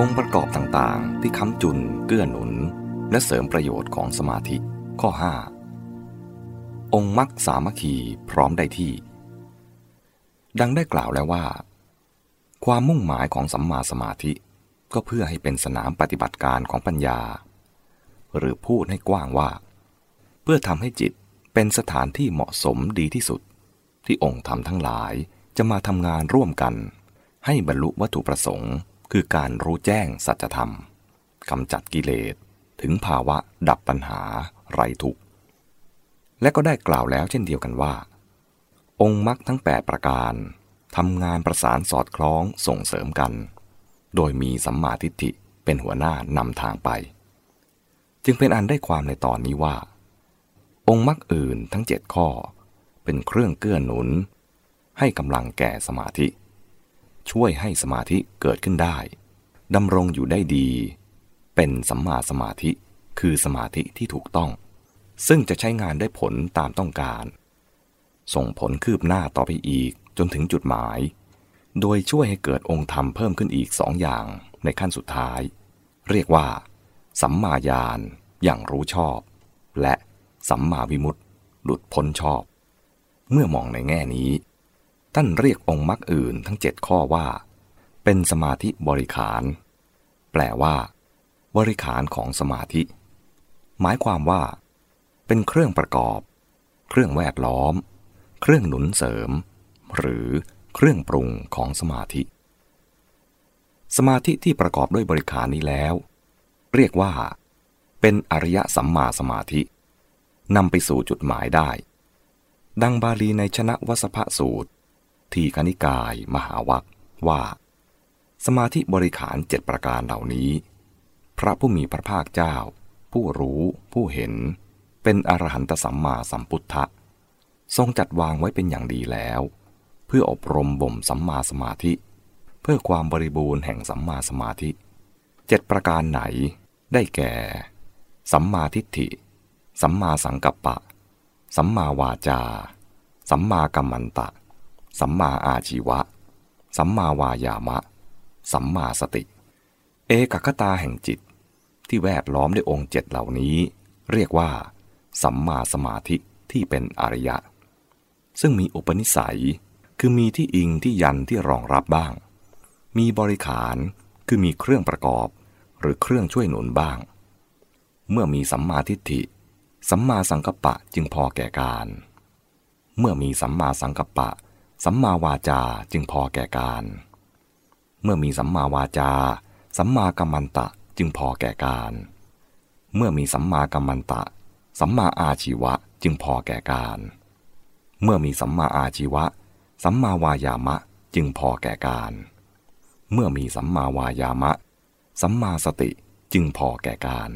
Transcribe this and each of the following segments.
องค์ประกอบต่างๆ ที่ค้ำจุน เกื้อหนุน และเสริมประโยชน์ของสมาธิข้อ 5 องค์มรรคสามัคคีพร้อมได้ที่ ดังได้กล่าวแล้วว่า ความมุ่งหมายของสัมมาสมาธิ ก็เพื่อให้เป็นสนามปฏิบัติการของปัญญา หรือพูดให้กว้างว่า เพื่อทำให้จิตเป็นสถานที่เหมาะสมดีที่สุด ที่องค์ธรรมทั้งหลายจะมาทำงานร่วมกัน ให้บรรลุวัตถุประสงค์ คือการรู้แจ้งสัจธรรมกำจัดกิเลสถึงภาวะดับปัญหาไรทุกข์ และก็ได้กล่าวแล้วเช่นเดียวกันว่า องค์มรรคทั้ง 8 ประการทำงานประสานสอดคล้องส่งเสริมกัน โดยมีสัมมาทิฏฐิเป็นหัวหน้านำทางไป จึงเป็นอันได้ความในตอนนี้ว่า องค์มรรคอื่นทั้งเจ็ดข้อ เป็นเครื่องเกื้อหนุน ให้กำลังแก่สมาธิ ช่วยให้สมาธิเกิดขึ้นได้ดำรงอยู่ได้ดี เป็นสัมมาสมาธิคือสมาธิที่ถูกต้อง ซึ่งจะใช้งานได้ผลตามต้องการ ส่งผลคืบหน้าต่อไปอีกจนถึงจุดหมาย โดยช่วยให้เกิดองค์ธรรมเพิ่มขึ้นอีกสองอย่างในขั้นสุดท้าย เรียกว่า สัมมาญาณอย่างรู้ชอบ และสัมมาวิมุตติ หลุดพ้นชอบ เมื่อมองในแง่นี้ ท่านเรียกองค์มรรคอื่นทั้งเจ็ดข้อว่า เป็นสมาธิบริขาร แปลว่า บริขารของสมาธิ หมายความว่า เป็นเครื่องประกอบ เครื่องแวดล้อม เครื่องหนุนเสริม หรือเครื่องปรุงของสมาธิ สมาธิที่ประกอบด้วยบริขารนี้แล้ว เรียกว่า เป็นอริยสัมมาสมาธินำไปสู่จุดหมายได้ ดังบาลีในชนะวสภสูตร ทีคณิกายมหาวัคว่า สมาธิบริขารเจ็ดประการเหล่านี้ พระผู้มีพระภาคเจ้า ผู้รู้ผู้เห็น เป็นอรหันตสัมมาสัมพุทธะทรงจัดวางไว้เป็นอย่างดีแล้ว เพื่ออบรมบ่มสัมมาสมาธิ เพื่อความบริบูรณ์แห่งสัมมาสมาธิเจ็ดประการไหนได้แก่ สัมมาทิฏฐิ สัมมาสังกัปปะ สัมมาวาจา สัมมากัมมันตะ สัมมาอาชีวะ สัมมาวายามะ สัมมาสติ เอกคตาแห่งจิต ที่แวดล้อมด้วยองค์เจ็ดเหล่านี้ เรียกว่า สัมมาสมาธิที่เป็นอริยะ ซึ่งมีอุปนิสัยคือมีที่อิงที่ยันที่รองรับบ้าง มีบริขารคือมีเครื่องประกอบ หรือเครื่องช่วยหนุนบ้าง เมื่อมีสัมมาทิฏฐิ สัมมาสังกัปปะจึงพอแก่การ เมื่อมีสัมมาสังกัปปะ สัมมาวาจาจึงพอแก่การ เมื่อมีสัมมาวาจา สัมมากัมมันตะจึงพอแก่การ เมื่อมีสัมมากัมมันตะ สัมมาอาชีวะจึงพอแก่การ เมื่อมีสัมมาอาชีวะ สัมมาวายามะจึงพอแก่การ เมื่อมีสัมมาวายามะ สัมมาสติจึงพอแก่การ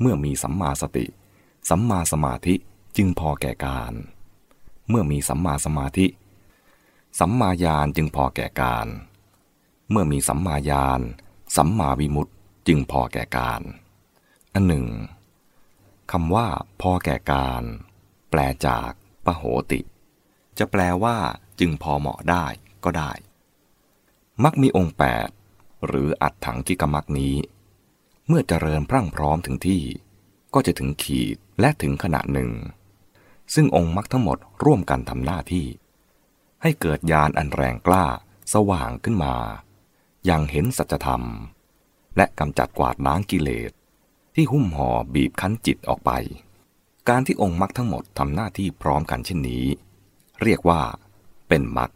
เมื่อมีสัมมาสติ สัมมาสมาธิจึงพอแก่การ เมื่อมีสัมมาสมาธิ สัมมาญาณจึงพอแก่การ เมื่อมีสัมมาญาณสัมมาวิมุตติจึงพอแก่การ อันหนึ่งคำว่า พอแก่การ แปลจากปโหติ จะแปลว่าจึงพอเหมาะได้ก็ได้ มักมีองค์แปดหรืออัดถังกิกมักนี้ เมื่อเจริญพรั่งพร้อมถึงที่ ก็จะถึงขีดและถึงขณะหนึ่ง ซึ่งองค์มรรคทั้งหมดร่วมกันทำหน้าที่ ให้เกิดญาณอันแรงกล้าสว่างขึ้นมา อย่างเห็นสัจธรรม และกำจัดกวาดล้างกิเลส ที่หุ้มห่อบีบคั้นจิตออกไป การที่องค์มรรคทั้งหมดทำหน้าที่พร้อมกันเช่นนี้ เรียกว่า เป็นมรรค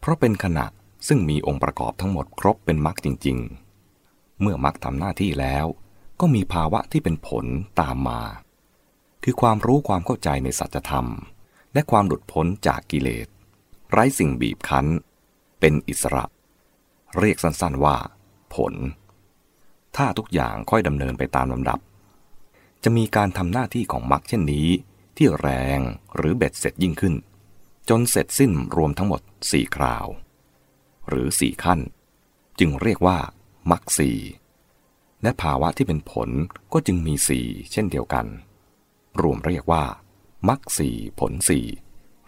เพราะเป็นขณะซึ่งมีองค์ประกอบทั้งหมดครบเป็นมรรคจริง ๆ เมื่อมรรคทำหน้าที่แล้ว ก็มีภาวะที่เป็นผลตามมา คือความรู้ความเข้าใจในสัจธรรม และความหลุดพ้นจากกิเลส ไร้สิ่งบีบคั้น เป็นอิสระ เรียกสั้นๆว่า ผล ถ้าทุกอย่างค่อยดำเนินไปตามลำดับ จะมีการทำหน้าที่ของมรรคเช่นนี้ ที่แรงหรือเบ็ดเสร็จยิ่งขึ้น จนเสร็จสิ้นรวมทั้งหมดสี่คราว หรือสี่ขั้น จึงเรียกว่ามรรคสี่และภาวะที่เป็นผลก็จึงมีสี่เช่นเดียวกัน รวมเรียกว่า มรรคสี่ผลสี่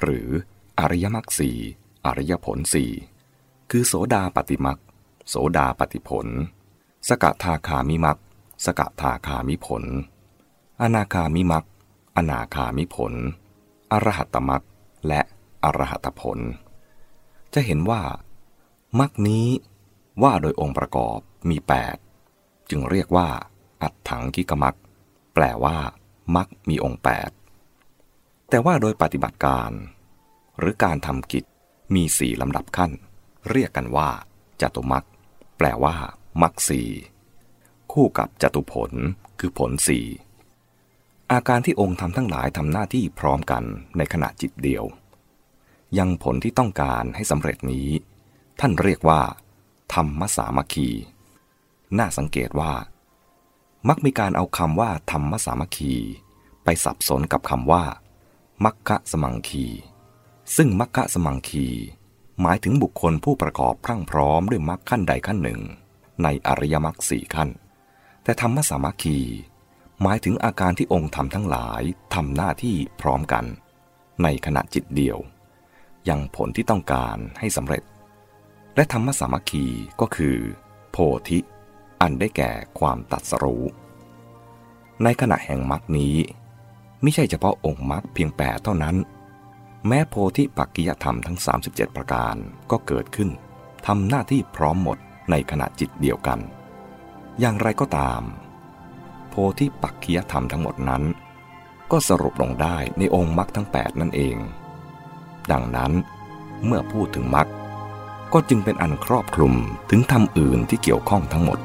หรืออริยมรรคสี่อริยผลสี่คือโสดาปฏิมรรคโสดาปฏิผล สกทาคามิมักสกทาคามิผล อนาคามิมักอนาคามิผล อรหัตมักและอรหัตผล จะเห็นว่ามักนี้ว่าโดยองค์ประกอบมี 8 จึงเรียกว่า อัตถังกิกมักแปลว่า มักมีองค์ 8 แต่ว่าโดยปฏิบัติการ หรือการทำกิจมีสี่ลำดับขั้น เรียกกันว่าจตุมักแปลว่า มักสี่คู่กับจตุผลคือผลสี่อาการที่องค์ทำทั้งหลายทำหน้าที่พร้อมกันในขณะจิตเดียว ยังผลที่ต้องการให้สำเร็จนี้ ท่านเรียกว่า ธรรมสามัคคี น่าสังเกตว่า มักมีการเอาคำว่าธรรมสามัคคี ไปสับสนกับคำว่า มัคคะสมังคี ซึ่งมัคคะสมังคี หมายถึงบุคคลผู้ประกอบพรั่งพร้อมด้วยมัคขั้นใดขั้นหนึ่ง ในอริยมรรคสี่ขั้น แต่ธรรมสามัคคี หมายถึงอาการที่องค์ทำทั้งหลายทำหน้าที่พร้อมกัน ในขณะจิตเดียว ยังผลที่ต้องการให้สำเร็จ และธรรมสามัคคีก็คือ โพธิ อันได้แก่ความตัดสรู้ ในขณะแห่งมรรคนี้ไม่ใช่เฉพาะองค์มรรคเพียงแปดเท่านั้น แม้โพธิปักกิยธรรมทั้ง 37 ประการก็เกิดขึ้นทำหน้าที่พร้อมหมดในขณะจิตเดียวกัน อย่างไรก็ตาม โพธิปักกิยธรรมทั้งหมดนั้น ก็สรุปลงได้ในองค์มรรคทั้ง 8 นั่นเอง ดังนั้นเมื่อพูดถึงมรรคก็จึงเป็นอันครอบคลุมถึงธรรมอื่นที่เกี่ยวข้องทั้งหมด